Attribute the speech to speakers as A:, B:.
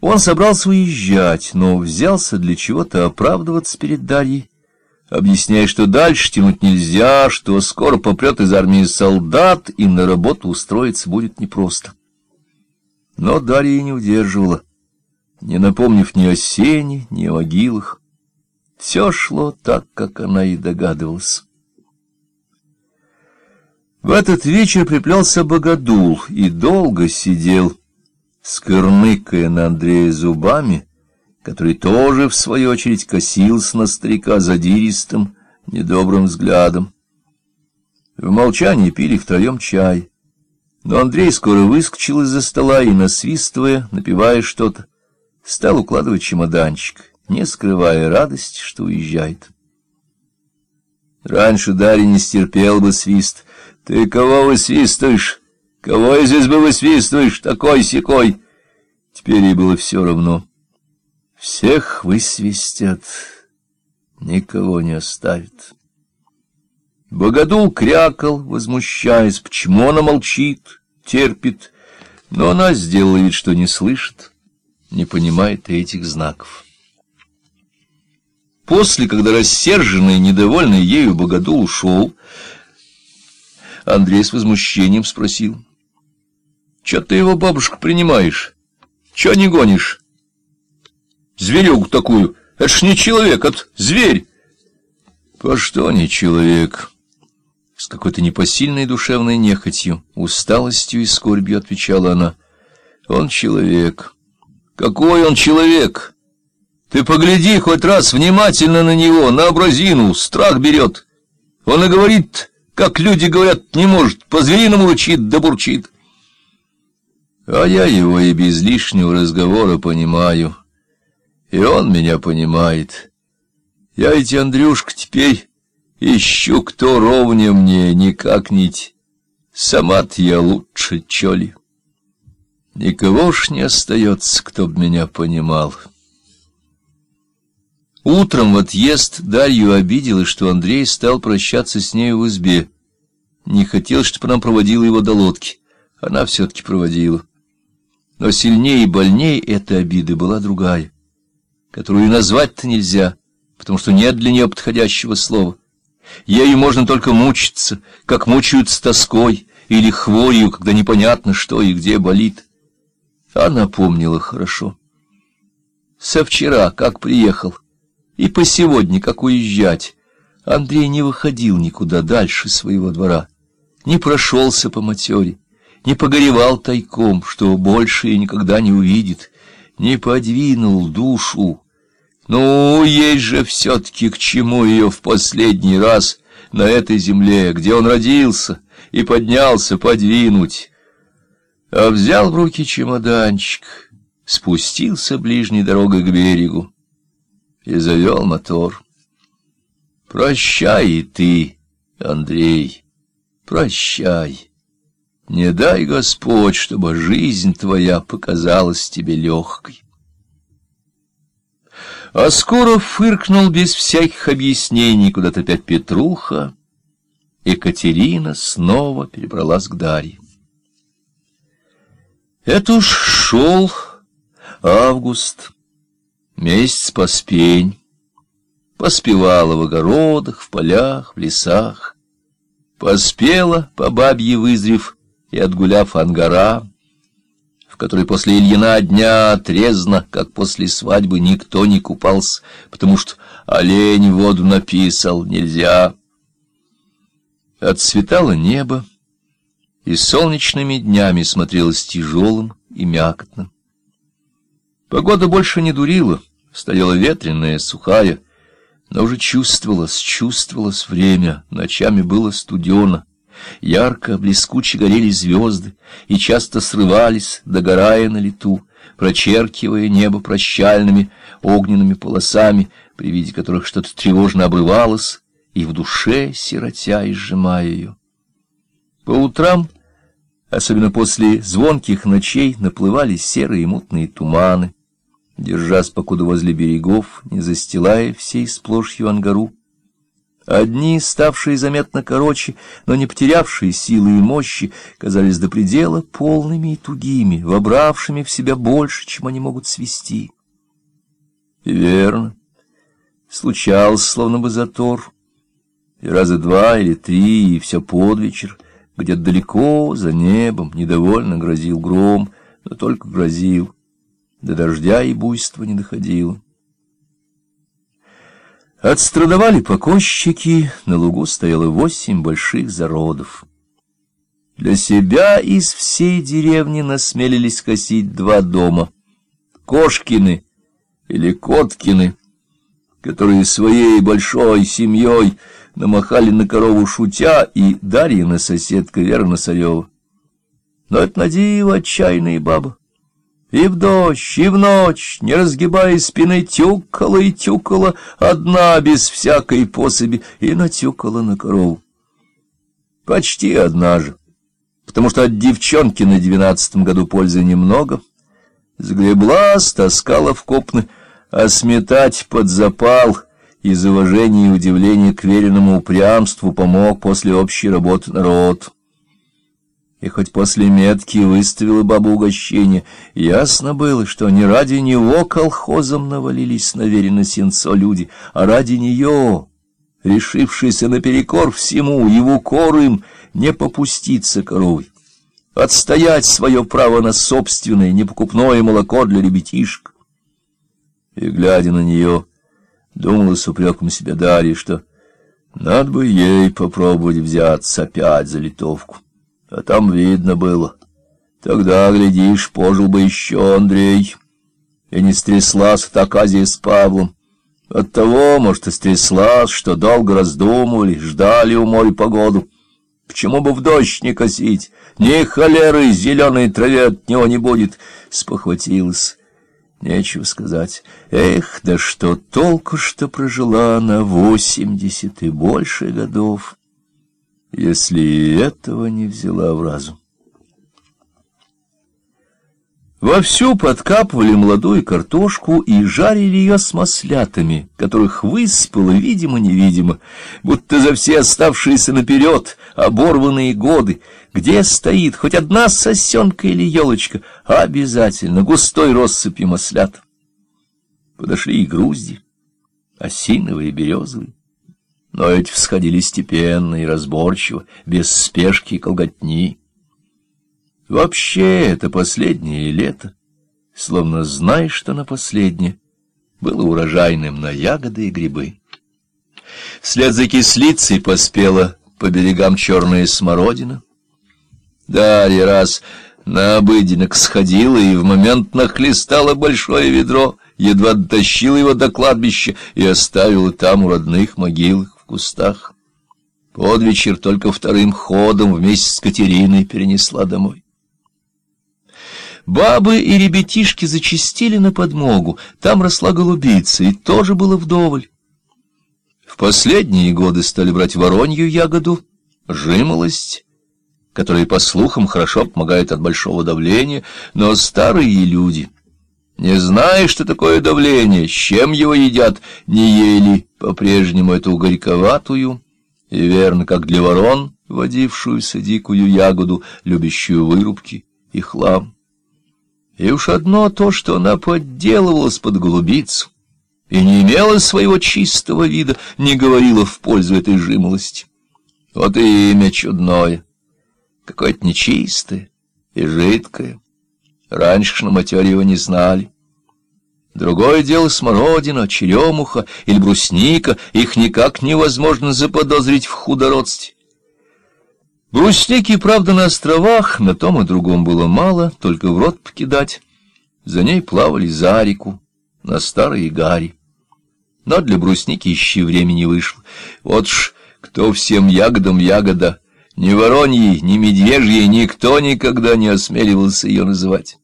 A: Он собрался уезжать, но взялся для чего-то оправдываться перед Дарьей, объясняя, что дальше тянуть нельзя, что скоро попрет из армии солдат, и на работу устроиться будет непросто. Но Дарья не удерживала, не напомнив ни о сене, ни о могилах. Все шло так, как она и догадывалась. В этот вечер приплелся богодул и долго сидел, скырныкая на Андрея зубами, который тоже, в свою очередь, косился на старика задиристым, недобрым взглядом. В молчании пили втроем чай, но Андрей скоро выскочил из-за стола и, насвистывая, напивая что-то, стал укладывать чемоданчик, не скрывая радости, что уезжает. Раньше Дарья не стерпел бы свист — ты кого высвистываешь? Кого здесь бы высвистываешь? Такой-сякой. Теперь ей было все равно. Всех высвистят, никого не оставит. Богодул крякал, возмущаясь, почему она молчит, терпит, но она сделала вид, что не слышит, не понимает этих знаков. После, когда рассерженный недовольный ею Богодул ушел, Андрей с возмущением спросил. — Че ты его, бабушка, принимаешь? Че не гонишь? Зверюгу такую. Это ж не человек, это зверь. — По что не человек? С какой-то непосильной душевной нехотью, усталостью и скорбью отвечала она. — Он человек. — Какой он человек? Ты погляди хоть раз внимательно на него, на образину, страх берет. Он и говорит как люди говорят, не может, по-звериному рычит да бурчит. А я его и без лишнего разговора понимаю, и он меня понимает. Я ведь, Андрюшка, теперь ищу, кто ровнее мне, никак-нить. Сама-то я лучше, чё ли. Никого ж не остается, кто б меня понимал». Утром в отъезд Дарью обиделась, что Андрей стал прощаться с нею в избе. Не хотел, чтобы она проводила его до лодки. Она все-таки проводила. Но сильнее и больнее этой обиды была другая, которую назвать-то нельзя, потому что нет для нее подходящего слова. Ею можно только мучиться, как мучаются тоской или хворью, когда непонятно, что и где болит. Она помнила хорошо. Со вчера, как приехал, и по сегодня, как уезжать, Андрей не выходил никуда дальше своего двора, не прошелся по матере, не погоревал тайком, что больше и никогда не увидит, не подвинул душу. Ну, есть же все-таки к чему ее в последний раз на этой земле, где он родился и поднялся, подвинуть. А взял в руки чемоданчик, спустился ближней дорогой к берегу и завел мотор. Прощай и ты, Андрей, прощай. Не дай Господь, чтобы жизнь твоя показалась тебе легкой. А скоро фыркнул без всяких объяснений куда-то опять Петруха. Екатерина снова перебралась к Дарье. Это уж шел август. Месяц поспень, поспевала в огородах, в полях, в лесах, поспела, по бабье вызрев и отгуляв ангара, в которой после Ильина дня трезно, как после свадьбы, никто не купался, потому что олень воду написал, нельзя. Отцветало небо, и солнечными днями смотрелось тяжелым и мякотным. Погода больше не дурила, стояла ветреная, сухая, но уже чувствовалось, чувствовалось время, ночами было студено. Ярко, блескуче горели звезды и часто срывались, догорая на лету, прочеркивая небо прощальными огненными полосами, при виде которых что-то тревожно обрывалось, и в душе, сиротя и сжимая ее. По утрам, особенно после звонких ночей, наплывали серые мутные туманы, держась покуда возле берегов, не застилая всей сплошью ангару. Одни, ставшие заметно короче, но не потерявшие силы и мощи, казались до предела полными и тугими, вобравшими в себя больше, чем они могут свести. Верно, случался словно бы затор, и раза два или три, и все под вечер, где-то далеко, за небом, недовольно грозил гром, но только грозил, до дождя и буйства не доходило. Отстрадовали покосчики, на лугу стояло восемь больших зародов. Для себя из всей деревни насмелились косить два дома — Кошкины или Коткины, которые своей большой семьей намахали на корову шутя, и Дарьина соседка Вера Носарева. Но это надеева отчаянная баба. И в дождь, и в ночь, не разгибая спины, тюкала и тюкала, одна без всякой пособи, и натюкала на корову. Почти одна же, потому что от девчонки на двенадцатом году пользы немного. Сгребла, стаскала в копны, а сметать под запал из уважения и удивления к веренному упрямству помог после общей работы народ. И хоть после метки выставила баба угощение, ясно было, что не ради него колхозом навалились на верено сенцо люди, а ради нее, решившийся наперекор всему, его корым не попуститься коровой, отстоять свое право на собственное непокупное молоко для ребятишек. И, глядя на нее, думала с упреком себя Дарья, что надо бы ей попробовать взяться опять за литовку. А там видно было. Тогда, глядишь, пожил бы еще Андрей. И не стряслась так Азия с Павлом. Оттого, может, и стряслась, что долго раздумывали, ждали у моря погоду. Почему бы в дождь не косить? Ни холеры зеленой траве от него не будет. Спохватилась. Нечего сказать. Эх, да что толку, что прожила на восемьдесят и больше годов если и этого не взяла в разум. Вовсю подкапывали молодую картошку и жарили ее с маслятами, которых выспало, видимо-невидимо, будто за все оставшиеся наперед оборванные годы, где стоит хоть одна сосенка или елочка, обязательно густой россыпью маслят. Подошли и грузди, осиновые березовые но эти всходили степенно и разборчиво, без спешки и колготни. Вообще, это последнее лето, словно знаешь, что на последнее, было урожайным на ягоды и грибы. Вслед за кислицей поспела по берегам черная смородина. Дарья раз на обыденок сходила и в момент нахлестала большое ведро, едва дотащила его до кладбища и оставила там у родных могилах кустах. Под вечер только вторым ходом вместе с Катериной перенесла домой. Бабы и ребятишки зачастили на подмогу, там росла голубица, и тоже было вдоволь. В последние годы стали брать воронью ягоду, жимолость, которая, по слухам, хорошо помогает от большого давления, но старые люди — не зная, что такое давление, с чем его едят, не ели по-прежнему эту горьковатую, и верно, как для ворон, водившуюся дикую ягоду, любящую вырубки и хлам. И уж одно то, что она подделывалась под голубицу и не имела своего чистого вида, не говорила в пользу этой жимолости. Вот и имя чудное, какое-то нечистое и жидкое. Раньше на матере его не знали. Другое дело смородина, черемуха или брусника, их никак невозможно заподозрить в худородстве. Брусники, правда, на островах, на том и другом было мало, только в рот покидать. За ней плавали за реку, на старой гаре. Но для брусники еще времени вышло. Вот ж, кто всем ягодам ягода, ни вороньи, ни медвежьи, никто никогда не осмеливался ее называть.